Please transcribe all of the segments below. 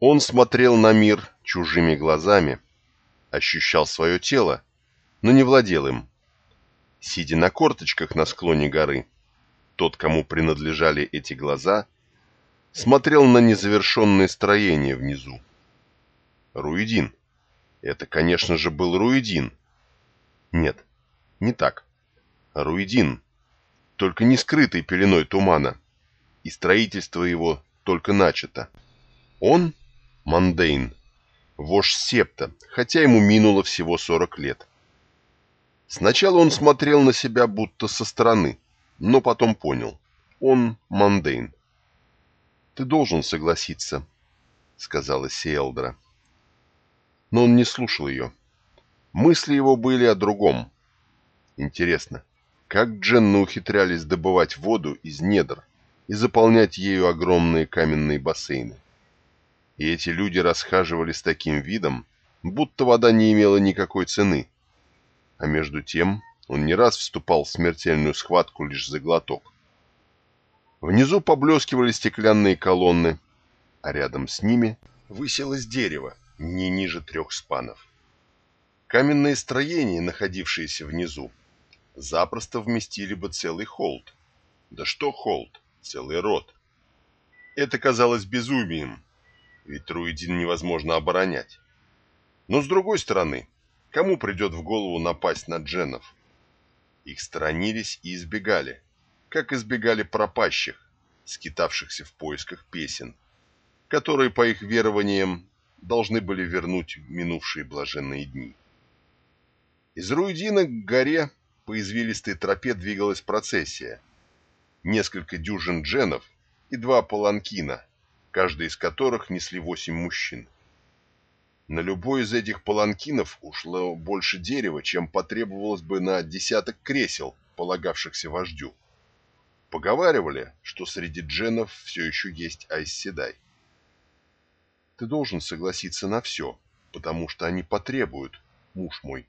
Он смотрел на мир чужими глазами, ощущал свое тело, но не владел им. Сидя на корточках на склоне горы, тот, кому принадлежали эти глаза, смотрел на незавершенное строение внизу. Руидин. Это, конечно же, был Руидин. Нет, не так. Руидин, только не скрытый пеленой тумана, и строительство его только начато. Он, Мандейн, вождь Септа, хотя ему минуло всего 40 лет. Сначала он смотрел на себя будто со стороны, но потом понял. Он Мандейн. «Ты должен согласиться», — сказала Сиэлдра. Но он не слушал ее. Мысли его были о другом. Интересно, как дженны ухитрялись добывать воду из недр и заполнять ею огромные каменные бассейны? И эти люди расхаживали с таким видом, будто вода не имела никакой цены. А между тем он не раз вступал в смертельную схватку лишь за глоток. Внизу поблескивали стеклянные колонны, а рядом с ними высилось дерево, не ниже трех спанов. Каменные строения, находившиеся внизу, запросто вместили бы целый холд. Да что холд, целый род. Это казалось безумием, ведь Труидин невозможно оборонять. Но с другой стороны, кому придет в голову напасть на дженов? Их сторонились и избегали, как избегали пропащих, скитавшихся в поисках песен, которые, по их верованиям, должны были вернуть минувшие блаженные дни. Из Руидина к горе по извилистой тропе двигалась процессия. Несколько дюжин дженов и два паланкина, каждый из которых несли восемь мужчин. На любой из этих паланкинов ушло больше дерева, чем потребовалось бы на десяток кресел, полагавшихся вождю. Поговаривали, что среди дженов все еще есть Айсседай. Ты должен согласиться на все, потому что они потребуют, муж мой,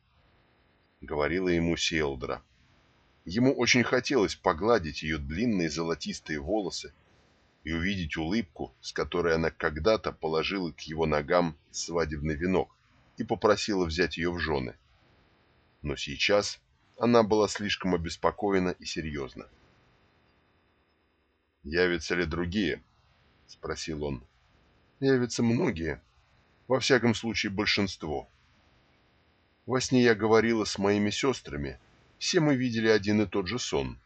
— говорила ему Сиэлдра. Ему очень хотелось погладить ее длинные золотистые волосы и увидеть улыбку, с которой она когда-то положила к его ногам свадебный венок и попросила взять ее в жены. Но сейчас она была слишком обеспокоена и серьезна. «Явятся ли другие?» — спросил он. «Явятся многие. Во всяком случае, большинство. Во сне я говорила с моими сестрами. Все мы видели один и тот же сон.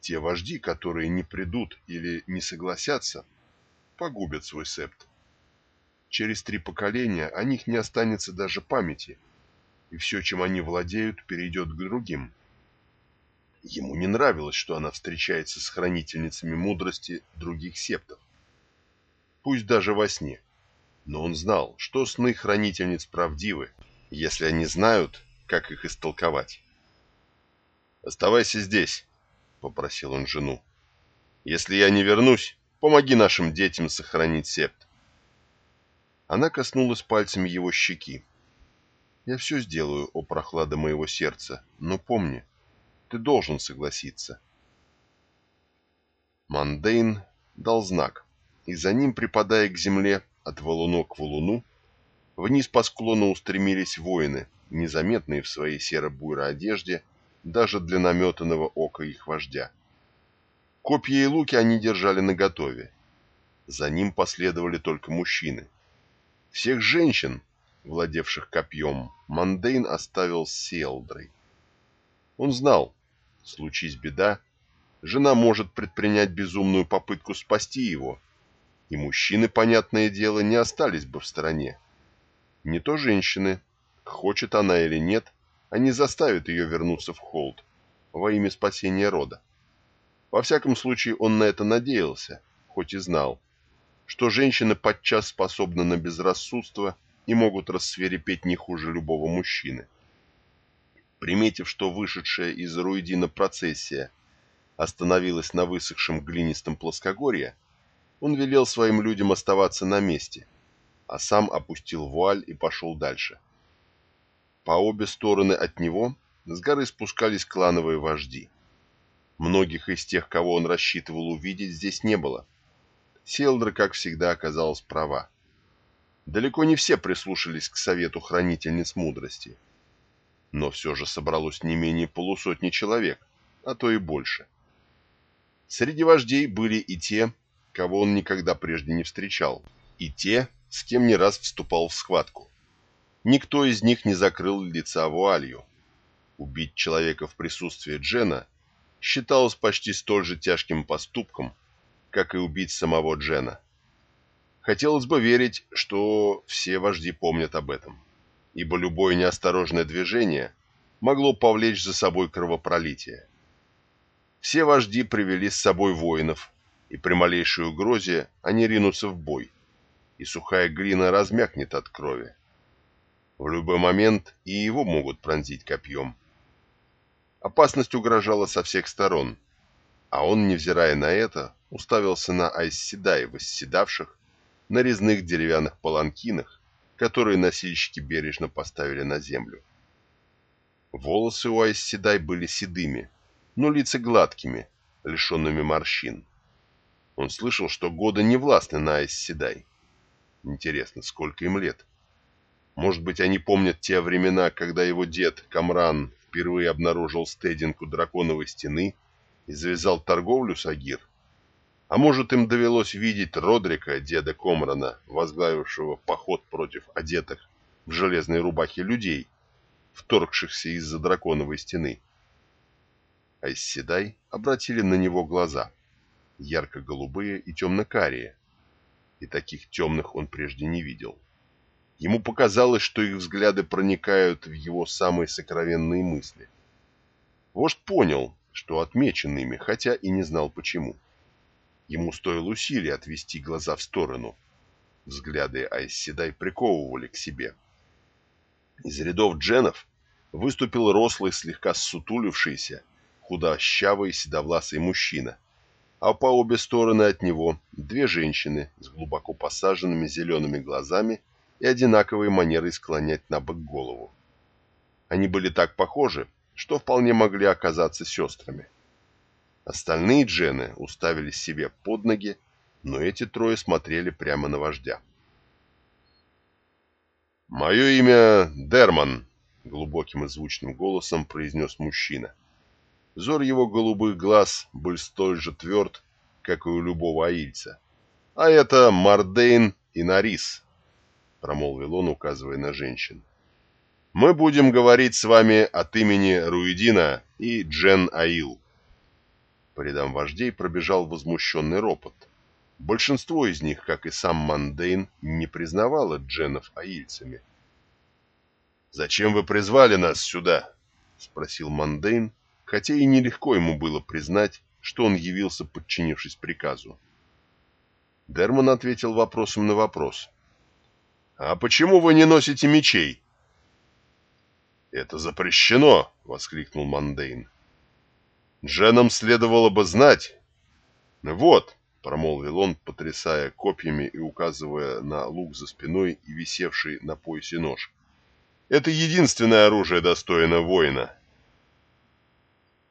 Те вожди, которые не придут или не согласятся, погубят свой септ. Через три поколения о них не останется даже памяти, и все, чем они владеют, перейдет к другим. Ему не нравилось, что она встречается с хранительницами мудрости других септов. Пусть даже во сне. Но он знал, что сны хранительниц правдивы, если они знают, как их истолковать. «Оставайся здесь», — попросил он жену. «Если я не вернусь, помоги нашим детям сохранить септ». Она коснулась пальцами его щеки. «Я все сделаю, о прохлада моего сердца, но помни, ты должен согласиться». Мандейн дал знак, и за ним, припадая к земле от валуну к валуну, вниз по склону устремились воины, незаметные в своей серо-буйной одежде, даже для наметанного ока их вождя. Копья и луки они держали наготове. За ним последовали только мужчины. Всех женщин, владевших копьем, Мандейн оставил с Селдрой. Он знал, случись беда, жена может предпринять безумную попытку спасти его, и мужчины, понятное дело, не остались бы в стороне. Не то женщины, хочет она или нет, они заставят ее вернуться в холд во имя спасения рода. Во всяком случае, он на это надеялся, хоть и знал, что женщины подчас способны на безрассудство и могут рассверепеть не хуже любого мужчины. Приметив, что вышедшая из Руидина процессия остановилась на высохшем глинистом плоскогорье, он велел своим людям оставаться на месте, а сам опустил вуаль и пошел дальше. По обе стороны от него с горы спускались клановые вожди. Многих из тех, кого он рассчитывал увидеть, здесь не было. Селдра, как всегда, оказалась права. далеко не все прислушались к совету хранительниц мудрости. Но все же собралось не менее полусотни человек, а то и больше. Среди вождей были и те, кого он никогда прежде не встречал, и те, с кем не раз вступал в схватку. Никто из них не закрыл лица вуалью. Убить человека в присутствии Джена считалось почти столь же тяжким поступком, как и убить самого Джена. Хотелось бы верить, что все вожди помнят об этом, ибо любое неосторожное движение могло повлечь за собой кровопролитие. Все вожди привели с собой воинов, и при малейшей угрозе они ринутся в бой, и сухая глина размякнет от крови. В любой момент и его могут пронзить копьем. Опасность угрожала со всех сторон, а он, невзирая на это, уставился на Айсседай, восседавших на резных деревянных паланкинах, которые носильщики бережно поставили на землю. Волосы у Айсседай были седыми, но лица гладкими, лишенными морщин. Он слышал, что годы не властны на Айсседай. Интересно, сколько им лет? Может быть, они помнят те времена, когда его дед Камран впервые обнаружил стединку драконовой стены и завязал торговлю с Агир? А может, им довелось видеть Родрика, деда Комрана, возглавившего поход против одетых в железной рубахе людей, вторгшихся из-за драконовой стены. Айсседай обратили на него глаза, ярко-голубые и темно-карие, и таких темных он прежде не видел. Ему показалось, что их взгляды проникают в его самые сокровенные мысли. Вождь понял, что отмечен ими, хотя и не знал почему. Ему стоило усилий отвести глаза в сторону. Взгляды Айсседай приковывали к себе. Из рядов дженов выступил рослый, слегка ссутулившийся, худощавый седовласый мужчина, а по обе стороны от него две женщины с глубоко посаженными зелеными глазами и одинаковой манерой склонять на бок голову. Они были так похожи, что вполне могли оказаться сестрами. Остальные джены уставились себе под ноги, но эти трое смотрели прямо на вождя. «Мое имя Дерман», — глубоким и звучным голосом произнес мужчина. Зор его голубых глаз был столь же тверд, как и у любого аильца. «А это Мардейн и Нарис», — промолвил он, указывая на женщин. «Мы будем говорить с вами от имени Руидина и Джен Аил». По рядам вождей пробежал возмущенный ропот. Большинство из них, как и сам Мандейн, не признавало дженов аильцами. «Зачем вы призвали нас сюда?» — спросил Мандейн, хотя и нелегко ему было признать, что он явился, подчинившись приказу. Дерман ответил вопросом на вопрос. «А почему вы не носите мечей?» «Это запрещено!» — воскликнул Мандейн. «Дженам следовало бы знать!» «Вот!» — промолвил он, потрясая копьями и указывая на лук за спиной и висевший на поясе нож. «Это единственное оружие, достойное воина!»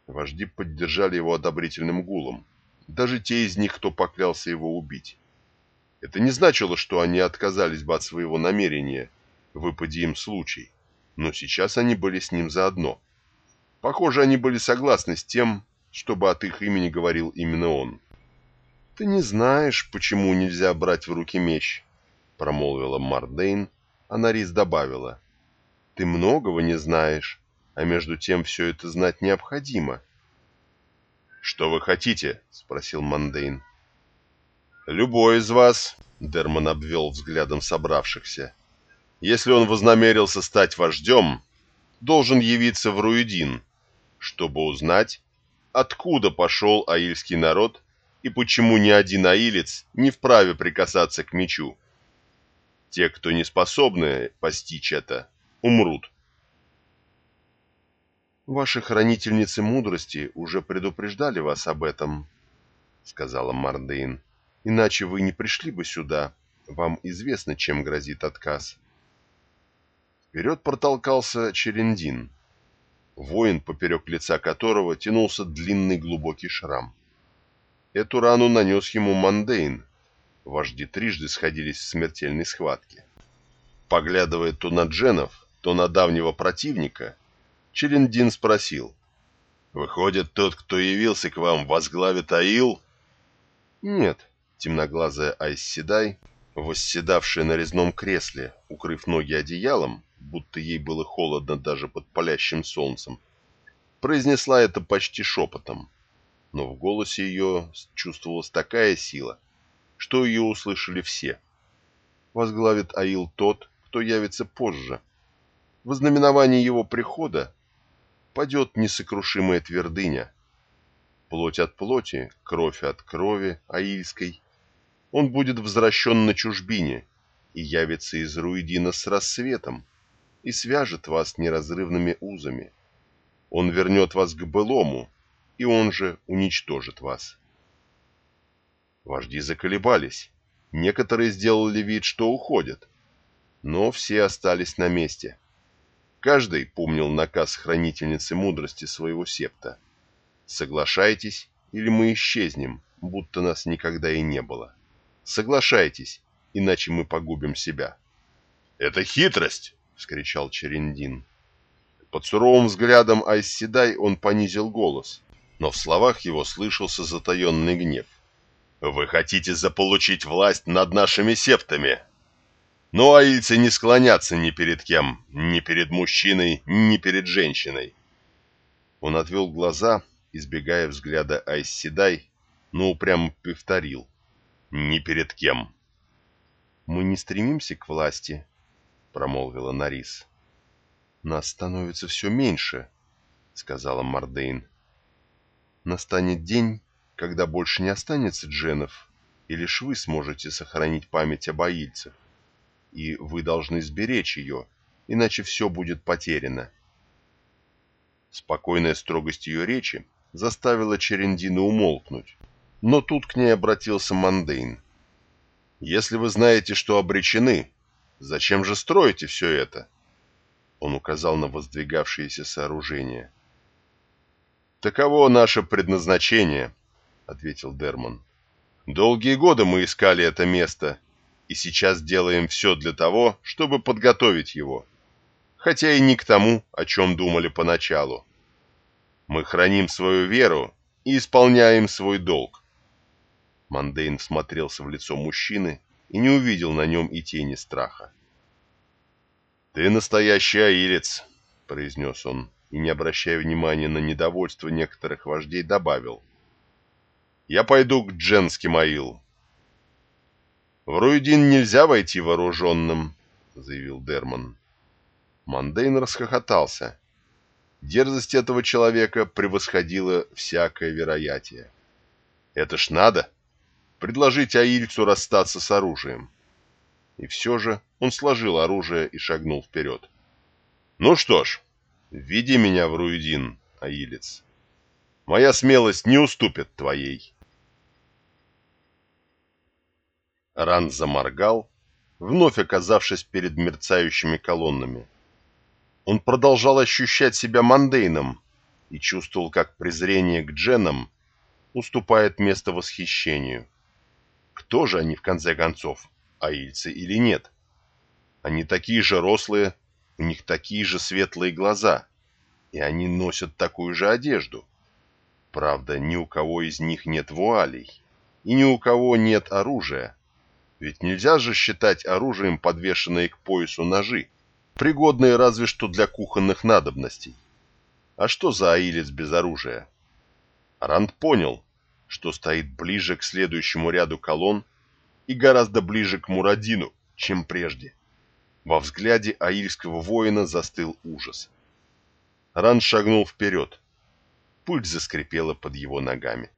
Вожди поддержали его одобрительным гулом, даже те из них, кто поклялся его убить. Это не значило, что они отказались бы от своего намерения, выпади им случай, но сейчас они были с ним заодно. Похоже, они были согласны с тем, чтобы от их имени говорил именно он. «Ты не знаешь, почему нельзя брать в руки меч», — промолвила Мардейн, а Нарис добавила. «Ты многого не знаешь, а между тем все это знать необходимо». «Что вы хотите?» — спросил Мандейн. «Любой из вас», — Дерман обвел взглядом собравшихся, — «если он вознамерился стать вождем, должен явиться в Руидин, чтобы узнать, откуда пошел аильский народ и почему ни один аилец не вправе прикасаться к мечу. Те, кто не способны постичь это, умрут. «Ваши хранительницы мудрости уже предупреждали вас об этом», — сказала Мардейн. «Иначе вы не пришли бы сюда. Вам известно, чем грозит отказ». Вперед протолкался Черендин воин, поперек лица которого тянулся длинный глубокий шрам. Эту рану нанес ему Мандейн. Вожди трижды сходились в смертельной схватке. Поглядывая то на Дженов, то на давнего противника, Черендин спросил. «Выходит, тот, кто явился к вам, возглавит Аил?» «Нет», — темноглазая Айсседай, восседавшая на резном кресле, укрыв ноги одеялом, будто ей было холодно даже под палящим солнцем, произнесла это почти шепотом, но в голосе ее чувствовалась такая сила, что ее услышали все. Возглавит Аил тот, кто явится позже. В знаменовании его прихода падет несокрушимая твердыня. Плоть от плоти, кровь от крови аильской. Он будет возвращен на чужбине и явится из Руидина с рассветом и свяжет вас неразрывными узами. Он вернет вас к былому, и он же уничтожит вас. Вожди заколебались. Некоторые сделали вид, что уходят но все остались на месте. Каждый помнил наказ хранительницы мудрости своего септа. «Соглашайтесь, или мы исчезнем, будто нас никогда и не было. Соглашайтесь, иначе мы погубим себя». «Это хитрость!» — вскричал Черендин. Под суровым взглядом Айсседай он понизил голос, но в словах его слышался затаенный гнев. «Вы хотите заполучить власть над нашими септами?» Но аильцы не склонятся ни перед кем, ни перед мужчиной, ни перед женщиной. Он отвел глаза, избегая взгляда Айсседай, но упрямо повторил. Ни перед кем. «Мы не стремимся к власти», — промолвила Нарис. «Нас становится все меньше», — сказала Мардейн. «Настанет день, когда больше не останется дженов, и лишь вы сможете сохранить память об аильцах и вы должны сберечь ее, иначе все будет потеряно. Спокойная строгость ее речи заставила Черендина умолкнуть, но тут к ней обратился Мандейн. «Если вы знаете, что обречены, зачем же строите все это?» Он указал на воздвигавшееся сооружение. «Таково наше предназначение», — ответил Дерман. «Долгие годы мы искали это место, и сейчас делаем все для того, чтобы подготовить его, хотя и не к тому, о чем думали поначалу. Мы храним свою веру и исполняем свой долг. Мандейн всмотрелся в лицо мужчины и не увидел на нем и тени страха. «Ты настоящий аилец», — произнес он, и, не обращая внимания на недовольство некоторых вождей, добавил. «Я пойду к Дженским аил, «В Руидин нельзя войти вооруженным», — заявил Дерман. Мандейн расхохотался. Дерзость этого человека превосходила всякое вероятие. «Это ж надо! Предложить Аильцу расстаться с оружием!» И все же он сложил оружие и шагнул вперед. «Ну что ж, введи меня в Руидин, Аилец. Моя смелость не уступит твоей». Ран заморгал, вновь оказавшись перед мерцающими колоннами. Он продолжал ощущать себя мандейном и чувствовал, как презрение к дженам уступает место восхищению. Кто же они, в конце концов, аильцы или нет? Они такие же рослые, у них такие же светлые глаза, и они носят такую же одежду. Правда, ни у кого из них нет вуалей, и ни у кого нет оружия, ведь нельзя же считать оружием подвешенные к поясу ножи, пригодные разве что для кухонных надобностей. А что за аилец без оружия? Ранд понял, что стоит ближе к следующему ряду колонн и гораздо ближе к Мурадину, чем прежде. Во взгляде аильского воина застыл ужас. Ранд шагнул вперед. Пыль заскрипела под его ногами.